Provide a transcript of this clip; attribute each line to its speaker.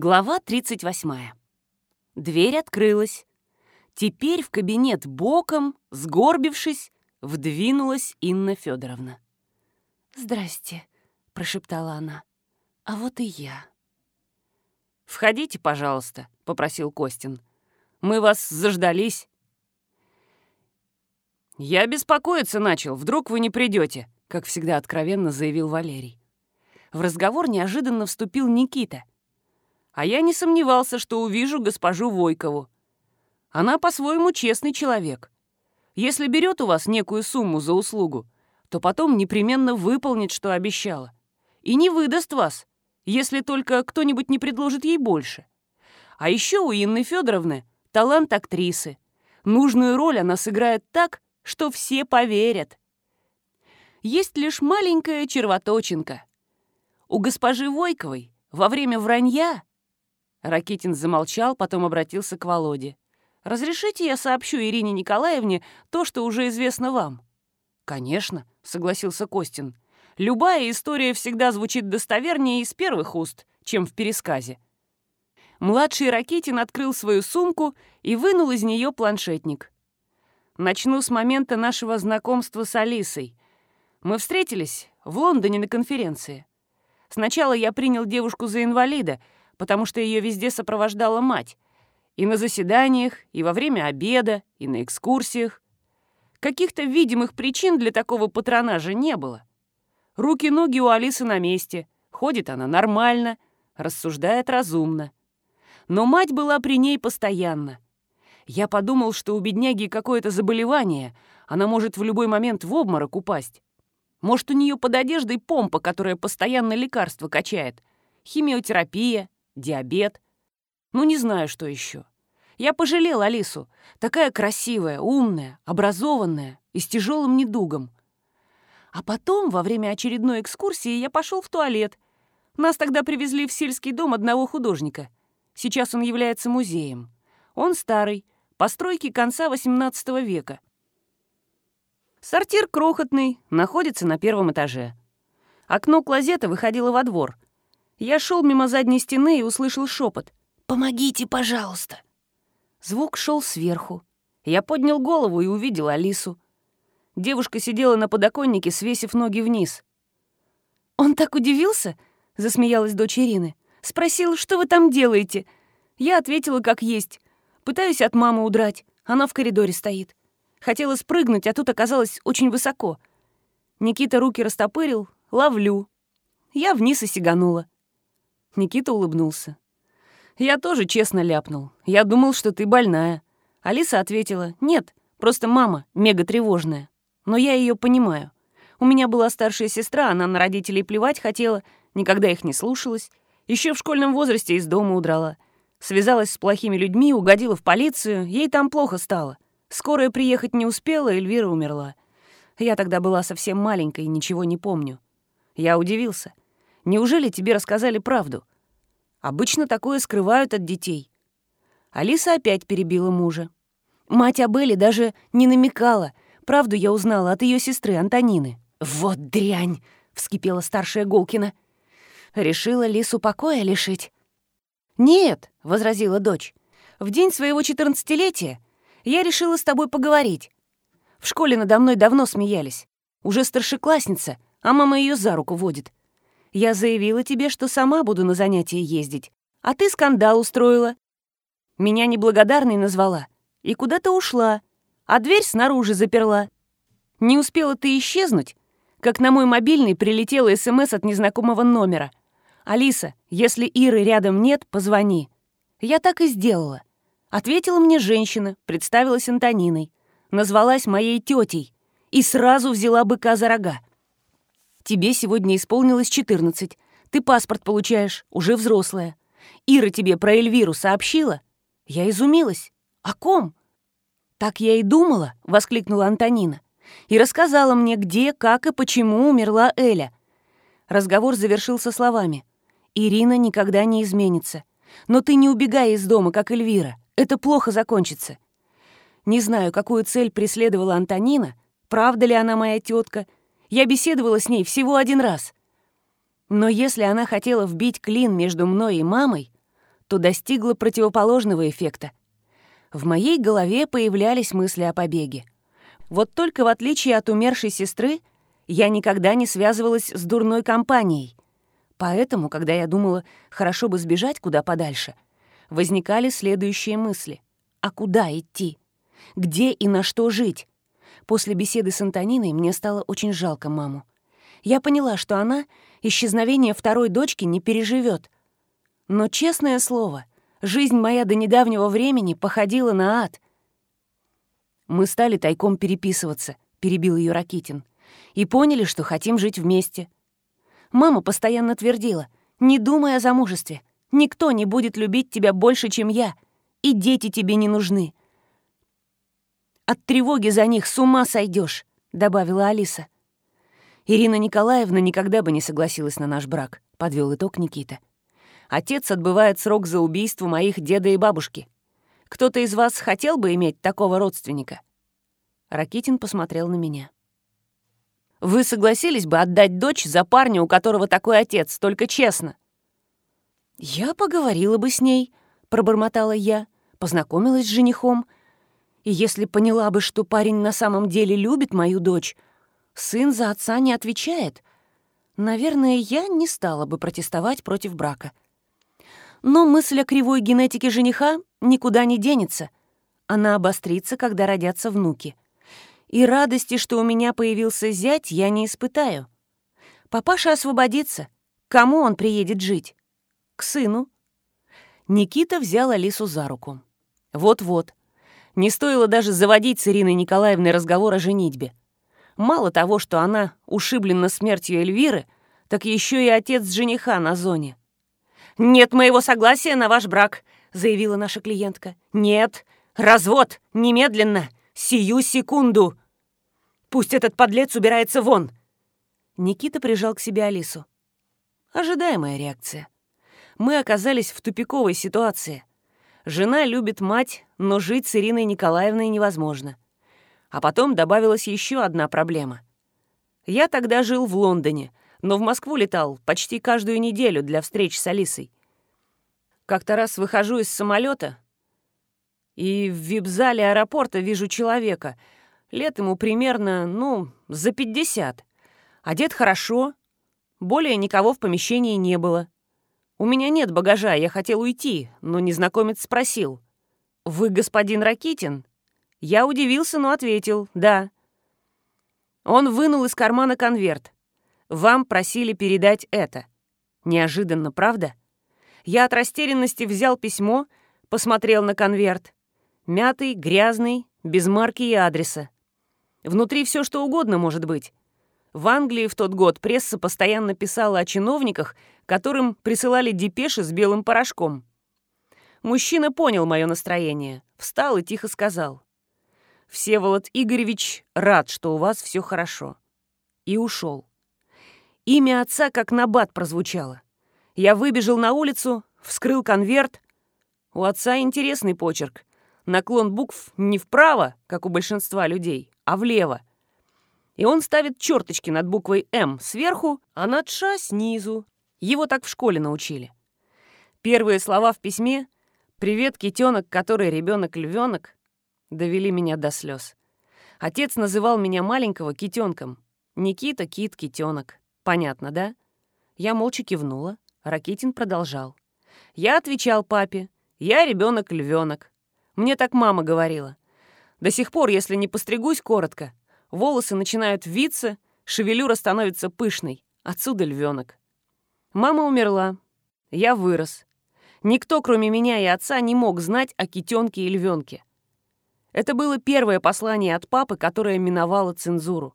Speaker 1: Глава 38. Дверь открылась. Теперь в кабинет боком, сгорбившись, вдвинулась Инна Федоровна.
Speaker 2: «Здрасте», — прошептала она. «А вот и я».
Speaker 1: «Входите, пожалуйста», — попросил Костин. «Мы вас заждались». «Я беспокоиться начал, вдруг вы не придете», — как всегда откровенно заявил Валерий. В разговор неожиданно вступил Никита. А я не сомневался, что увижу госпожу Войкову. Она по-своему честный человек. Если берет у вас некую сумму за услугу, то потом непременно выполнит, что обещала. И не выдаст вас, если только кто-нибудь не предложит ей больше. А еще у Инны Федоровны талант актрисы. Нужную роль она сыграет так, что все поверят. Есть лишь маленькая червоточинка. У госпожи Войковой во время вранья Ракитин замолчал, потом обратился к Володе. «Разрешите я сообщу Ирине Николаевне то, что уже известно вам?» «Конечно», — согласился Костин. «Любая история всегда звучит достовернее из первых уст, чем в пересказе». Младший Ракитин открыл свою сумку и вынул из нее планшетник. «Начну с момента нашего знакомства с Алисой. Мы встретились в Лондоне на конференции. Сначала я принял девушку за инвалида — потому что ее везде сопровождала мать. И на заседаниях, и во время обеда, и на экскурсиях. Каких-то видимых причин для такого патронажа не было. Руки-ноги у Алисы на месте, ходит она нормально, рассуждает разумно. Но мать была при ней постоянно. Я подумал, что у бедняги какое-то заболевание, она может в любой момент в обморок упасть. Может, у нее под одеждой помпа, которая постоянно лекарства качает, химиотерапия, диабет. Ну, не знаю, что еще. Я пожалел Алису. Такая красивая, умная, образованная и с тяжелым недугом. А потом, во время очередной экскурсии, я пошел в туалет. Нас тогда привезли в сельский дом одного художника. Сейчас он является музеем. Он старый, постройки конца XVIII века. Сортир крохотный, находится на первом этаже. Окно клозета выходило во двор — я шел мимо задней стены и услышал шепот. «Помогите, пожалуйста!» Звук шел сверху. Я поднял голову и увидел Алису. Девушка сидела на подоконнике, свесив ноги вниз. «Он так удивился?» — засмеялась дочь Ирины. «Спросил, что вы там делаете?» Я ответила, как есть. Пытаюсь от мамы удрать. Она в коридоре стоит. Хотела спрыгнуть, а тут оказалось очень высоко. Никита руки растопырил. Ловлю. Я вниз и сиганула. Никита улыбнулся. «Я тоже честно ляпнул. Я думал, что ты больная». Алиса ответила, «Нет, просто мама мега тревожная. Но я ее понимаю. У меня была старшая сестра, она на родителей плевать хотела, никогда их не слушалась. Еще в школьном возрасте из дома удрала. Связалась с плохими людьми, угодила в полицию, ей там плохо стало. Скорая приехать не успела, Эльвира умерла. Я тогда была совсем маленькой и ничего не помню. Я удивился. Неужели тебе рассказали правду? Обычно такое скрывают от детей». Алиса опять перебила мужа. Мать Абели даже не намекала. Правду я узнала от ее сестры Антонины. «Вот дрянь!» — вскипела старшая Голкина. «Решила Лису покоя лишить?» «Нет», — возразила дочь. «В день своего четырнадцатилетия я решила с тобой поговорить. В школе надо мной давно смеялись. Уже старшеклассница, а мама ее за руку водит. Я заявила тебе, что сама буду на занятия ездить, а ты скандал устроила. Меня неблагодарной назвала и куда-то ушла, а дверь снаружи заперла. Не успела ты исчезнуть, как на мой мобильный прилетела СМС от незнакомого номера. «Алиса, если Иры рядом нет, позвони». Я так и сделала. Ответила мне женщина, представилась Антониной, назвалась моей тетей и сразу взяла быка за рога. Тебе сегодня исполнилось 14. Ты паспорт получаешь, уже взрослая. Ира тебе про Эльвиру сообщила? Я изумилась. О ком? Так я и думала, воскликнула Антонина. И рассказала мне, где, как и почему умерла Эля. Разговор завершился словами. Ирина никогда не изменится. Но ты не убегай из дома, как Эльвира. Это плохо закончится. Не знаю, какую цель преследовала Антонина, правда ли она моя тетка я беседовала с ней всего один раз. Но если она хотела вбить клин между мной и мамой, то достигла противоположного эффекта. В моей голове появлялись мысли о побеге. Вот только в отличие от умершей сестры, я никогда не связывалась с дурной компанией. Поэтому, когда я думала, хорошо бы сбежать куда подальше, возникали следующие мысли. А куда идти? Где и на что жить? После беседы с Антониной мне стало очень жалко маму. Я поняла, что она исчезновение второй дочки не переживет. Но, честное слово, жизнь моя до недавнего времени походила на ад. Мы стали тайком переписываться, перебил ее Ракитин, и поняли, что хотим жить вместе. Мама постоянно твердила, не думай о замужестве, никто не будет любить тебя больше, чем я, и дети тебе не нужны. От тревоги за них с ума сойдешь, добавила Алиса. Ирина Николаевна никогда бы не согласилась на наш брак, подвел итог Никита. Отец отбывает срок за убийство моих деда и бабушки. Кто-то из вас хотел бы иметь такого родственника?» Ракитин посмотрел на меня. «Вы согласились бы отдать дочь за парня, у которого такой отец, только честно?» «Я поговорила бы с ней», — пробормотала я, познакомилась с женихом — и если поняла бы, что парень на самом деле любит мою дочь, сын за отца не отвечает, наверное, я не стала бы протестовать против брака. Но мысль о кривой генетике жениха никуда не денется. Она обострится, когда родятся внуки. И радости, что у меня появился зять, я не испытаю. Папаша освободится. Кому он приедет жить? К сыну. Никита взял Алису за руку. Вот-вот. Не стоило даже заводить с Ириной Николаевной разговор о женитьбе. Мало того, что она ушиблена смертью Эльвиры, так еще и отец жениха на зоне. «Нет моего согласия на ваш брак», — заявила наша клиентка. «Нет, развод, немедленно, сию секунду. Пусть этот подлец убирается вон». Никита прижал к себе Алису. Ожидаемая реакция. Мы оказались в тупиковой ситуации. Жена любит мать, но жить с Ириной Николаевной невозможно. А потом добавилась еще одна проблема. Я тогда жил в Лондоне, но в Москву летал почти каждую неделю для встреч с Алисой. Как-то раз выхожу из самолета и в вип-зале аэропорта вижу человека. Лет ему примерно, ну, за 50. Одет хорошо, более никого в помещении не было. «У меня нет багажа, я хотел уйти», но незнакомец спросил. «Вы господин Ракитин?» Я удивился, но ответил «да». Он вынул из кармана конверт. «Вам просили передать это». Неожиданно, правда? Я от растерянности взял письмо, посмотрел на конверт. Мятый, грязный, без марки и адреса. Внутри все что угодно может быть. В Англии в тот год пресса постоянно писала о чиновниках, которым присылали депеши с белым порошком. Мужчина понял мое настроение, встал и тихо сказал. «Всеволод Игоревич рад, что у вас все хорошо». И ушел. Имя отца как набат прозвучало. Я выбежал на улицу, вскрыл конверт. У отца интересный почерк. Наклон букв не вправо, как у большинства людей, а влево и он ставит черточки над буквой «М» сверху, а над «Ш» снизу. Его так в школе научили. Первые слова в письме «Привет, китенок, который ребенок львенок» довели меня до слез. Отец называл меня маленького китенком. Никита, кит, китенок. Понятно, да? Я молча кивнула. Ракитин продолжал. Я отвечал папе. Я ребенок львенок. Мне так мама говорила. До сих пор, если не постригусь коротко, волосы начинают виться, шевелюра становится пышной. Отсюда львенок. Мама умерла. Я вырос. Никто, кроме меня и отца, не мог знать о китенке и львенке. Это было первое послание от папы, которое миновало цензуру.